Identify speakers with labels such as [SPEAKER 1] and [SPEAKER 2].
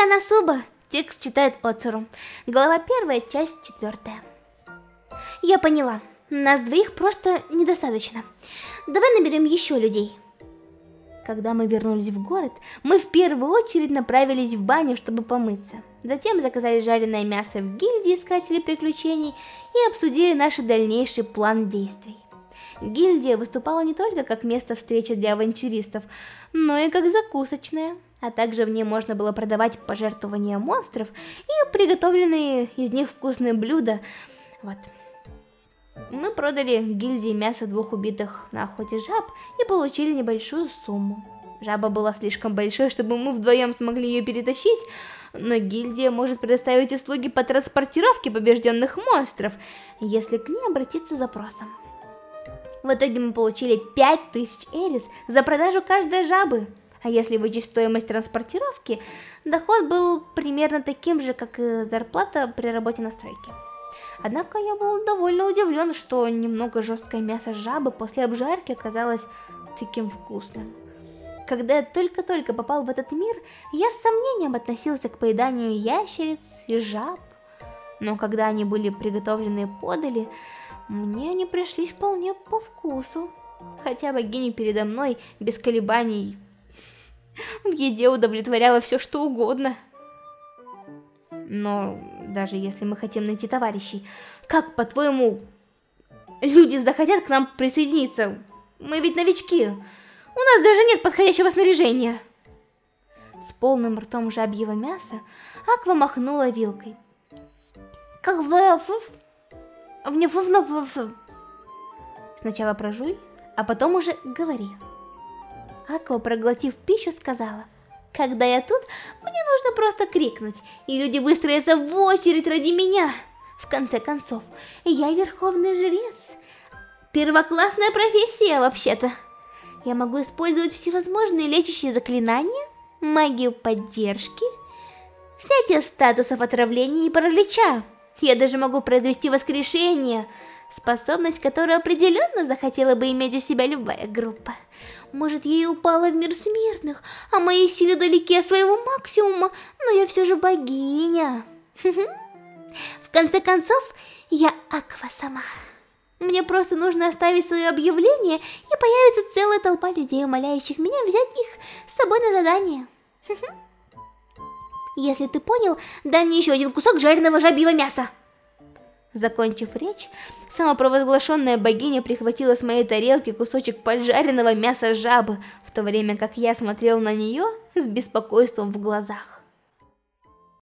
[SPEAKER 1] Канасуба. Текст читает Оцуру. Глава первая, часть четвертая. Я поняла. Нас двоих просто недостаточно. Давай наберем еще людей. Когда мы вернулись в город, мы в первую очередь направились в баню, чтобы помыться. Затем заказали жареное мясо в гильдии искателей приключений и обсудили наш дальнейший план действий. Гильдия выступала не только как место встречи для авантюристов, но и как закусочная, а также в ней можно было продавать пожертвования монстров и приготовленные из них вкусные блюда. Вот. Мы продали в гильдии мясо двух убитых на охоте жаб и получили небольшую сумму. Жаба была слишком большой, чтобы мы вдвоем смогли ее перетащить, но гильдия может предоставить услуги по транспортировке побежденных монстров, если к ней обратиться с запросом. В итоге мы получили 5000 эрис за продажу каждой жабы. А если вычесть стоимость транспортировки, доход был примерно таким же, как и зарплата при работе на стройке. Однако я был довольно удивлен, что немного жесткое мясо жабы после обжарки оказалось таким вкусным. Когда я только-только попал в этот мир, я с сомнением относился к поеданию ящериц и жаб. Но когда они были приготовлены и подали, мне они пришлись вполне по вкусу. Хотя богиня передо мной без колебаний в еде удовлетворяла все что угодно. Но даже если мы хотим найти товарищей, как, по-твоему, люди захотят к нам присоединиться? Мы ведь новички. У нас даже нет подходящего снаряжения. С полным ртом жабьего мяса Аква махнула вилкой. Как в... Сначала прожуй, а потом уже говори. Аква, проглотив пищу, сказала... Когда я тут, мне нужно просто крикнуть, и люди выстроятся в очередь ради меня. В конце концов, я верховный жрец. Первоклассная профессия, вообще-то. Я могу использовать всевозможные лечащие заклинания, магию поддержки, снятие статусов отравления и паралича. Я даже могу произвести воскрешение, способность, которую определенно захотела бы иметь у себя любая группа. Может, ей упала в мир смертных, а мои силы далеки от своего максимума, но я все же богиня. В конце концов, я Аква сама. Мне просто нужно оставить свое объявление, и появится целая толпа людей, умоляющих меня взять их с собой на задание. Если ты понял, дай мне еще один кусок жареного жабьего мяса. Закончив речь, самопровозглашенная богиня прихватила с моей тарелки кусочек поджаренного мяса жабы, в то время как я смотрел на нее с беспокойством в глазах.